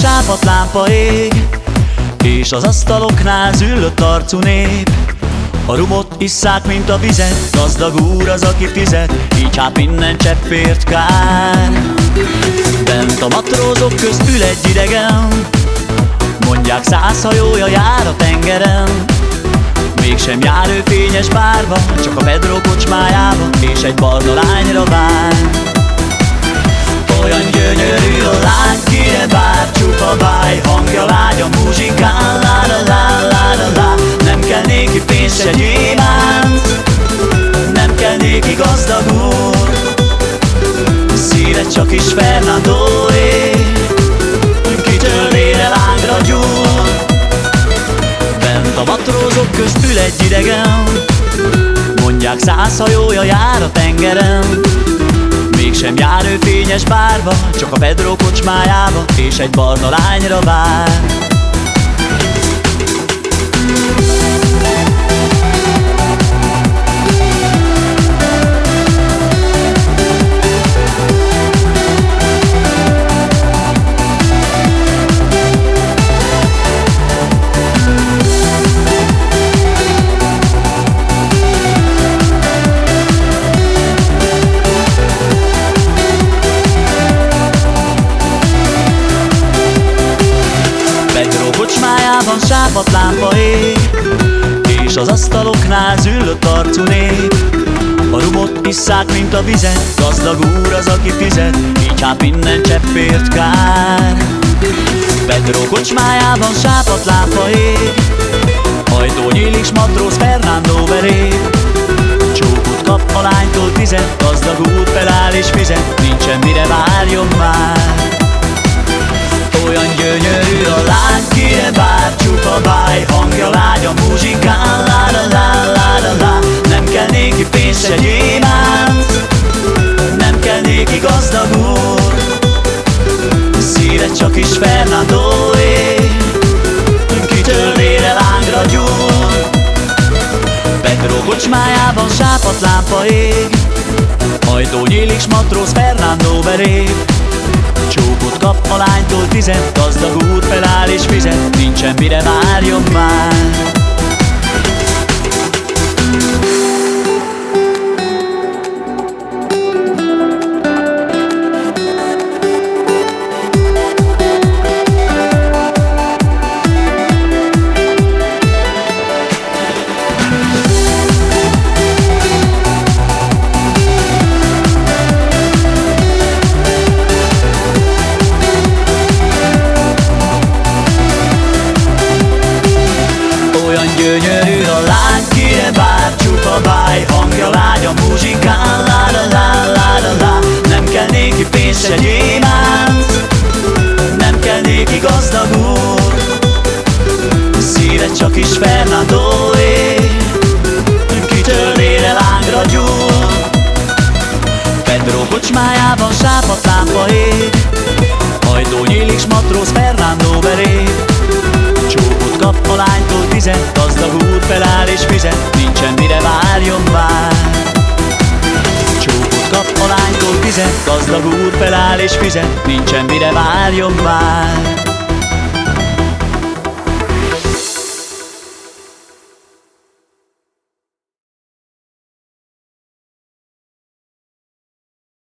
sápat lámpa ég És az asztaloknál züllött arcú nép. A rumot isszák, mint a vizet Gazdag úr az, aki fizet Így hát minden cseppért kár. Bent a matrózok közt ül egy idegen Mondják száz hajója jár a tengeren. Mégsem jár ő fényes bárba Csak a Pedro kocsmájába És egy barna lányra vár. Olyan gyönyörű a lány, kire egy idegen. Mondják száz hajója jár a tengeren. Mégsem jár ő fényes bárba Csak a Pedro kocsmájába És egy barna lányra vár sápat lámpa ég. És az asztaloknál züllött arcú nép. A rumot isszák, mint a vizet Gazdag úr az, aki fizet Így hát minden cseppért kár. Pedro kocsmájában sápat lámpa ég. Ajtó nyílik, s matróz Fernando belép Csókot kap a lánytól tizet Gazdag úr feláll és fizet bár csupa báj Hangja lágy a muzsikán, lá la lá lá la lá Nem kell néki pénz se gyémánt. Nem kell néki gazdag úr. Szíve csak is Fernandóé. Kitörnére lángra gyúr. Pedro kocsmájában sápat lámpa ég Ajtó nyílik, s matróz Fernando belép Csókot kap a lánytól tizet Gazdag úr feláll és fizet. Nincsen mire várjon már sápat lámpa ég. Ajtó nyílik, s matróz Fernando belép Csókot kap a lánytól tizet Gazdag úr feláll és fizet. Nincsen mire várjon már. Csókot kap a lánytól tizet Gazdag úr feláll és fizet. Nincsen mire várjon már